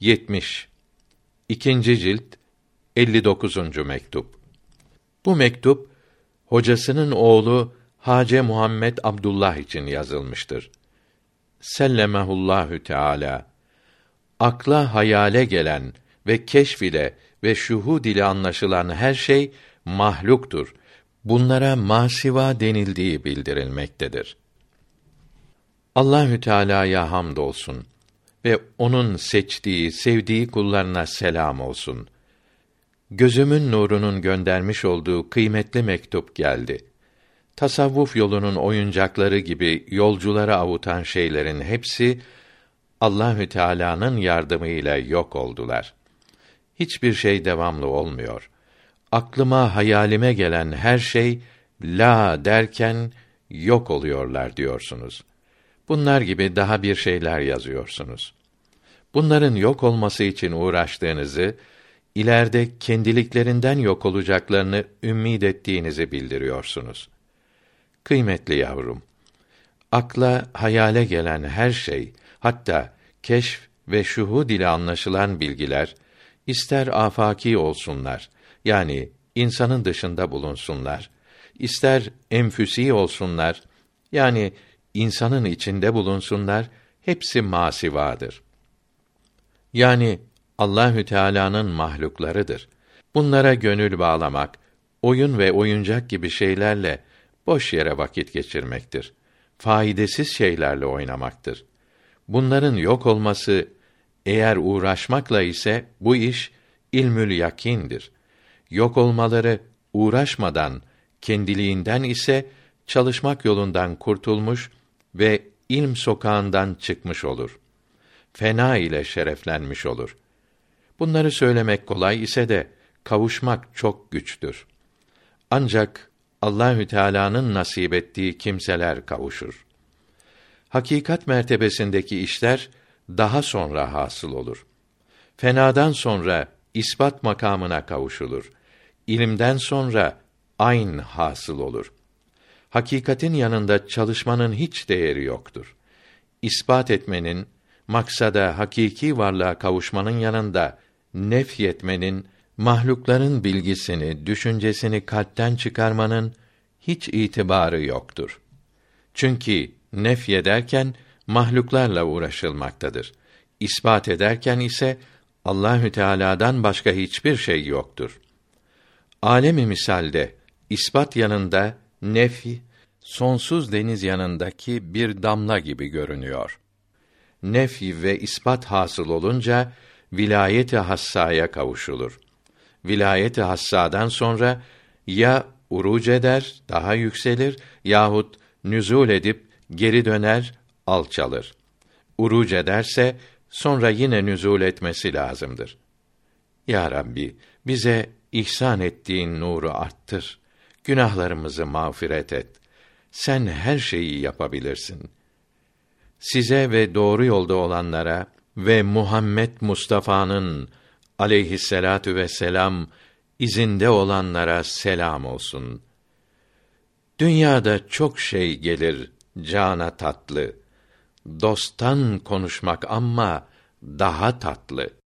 70 İkinci cilt 59. mektup. Bu mektup hocasının oğlu Hace Muhammed Abdullah için yazılmıştır. Sellemehullahü Teala. Akla hayale gelen ve keşf ile ve şuhud ile anlaşılan her şey mahluktur. Bunlara masiva denildiği bildirilmektedir. Allahü Teala'ya hamdolsun ve onun seçtiği, sevdiği kullarına selam olsun. Gözümün nurunun göndermiş olduğu kıymetli mektup geldi. Tasavvuf yolunun oyuncakları gibi yolcuları avutan şeylerin hepsi Allahü Teala'nın yardımıyla yok oldular. Hiçbir şey devamlı olmuyor. Aklıma, hayalime gelen her şey la derken yok oluyorlar diyorsunuz. Bunlar gibi daha bir şeyler yazıyorsunuz. Bunların yok olması için uğraştığınızı, ileride kendiliklerinden yok olacaklarını ümmid ettiğinizi bildiriyorsunuz. Kıymetli yavrum, akla, hayale gelen her şey, hatta keşf ve şuhud ile anlaşılan bilgiler, ister afaki olsunlar, yani insanın dışında bulunsunlar, ister enfüsi olsunlar, yani insanın içinde bulunsunlar, hepsi masivadır. Yani Allahü Teala'nın mahluklarıdır. Bunlara gönül bağlamak, oyun ve oyuncak gibi şeylerle boş yere vakit geçirmektir. Faydasız şeylerle oynamaktır. Bunların yok olması eğer uğraşmakla ise bu iş ilmül yakindir. Yok olmaları uğraşmadan kendiliğinden ise çalışmak yolundan kurtulmuş ve ilm sokağından çıkmış olur. Fena ile şereflenmiş olur. Bunları söylemek kolay ise de kavuşmak çok güçtür. Ancak Allahü Teala'nın nasip ettiği kimseler kavuşur. Hakikat mertebesindeki işler daha sonra hasıl olur. Fenadan sonra ispat makamına kavuşulur. İlimden sonra ayn hasıl olur. Hakikatin yanında çalışmanın hiç değeri yoktur. İspat etmenin, maksada hakiki varlığa kavuşmanın yanında nefyetmenin, mahlukların bilgisini, düşüncesini kalpten çıkarmanın hiç itibarı yoktur. Çünkü nefyederken mahluklarla uğraşılmaktadır. İspat ederken ise Allahü Teala'dan başka hiçbir şey yoktur. Alemi misalde ispat yanında nefi sonsuz deniz yanındaki bir damla gibi görünüyor. Nefi ve ispat hasıl olunca vilayeti hassaya kavuşulur. Vilayeti hassadan sonra ya uruc eder, daha yükselir yahut nüzul edip geri döner, alçalır. Uruc ederse sonra yine nüzul etmesi lazımdır. Ya Rabbi, bize ihsan ettiğin nuru arttır. Günahlarımızı mağfiret et. Sen her şeyi yapabilirsin. Size ve doğru yolda olanlara ve Muhammed Mustafa'nın aleyhisselatu vesselam izinde olanlara selam olsun. Dünyada çok şey gelir cana tatlı. Dosttan konuşmak ama daha tatlı.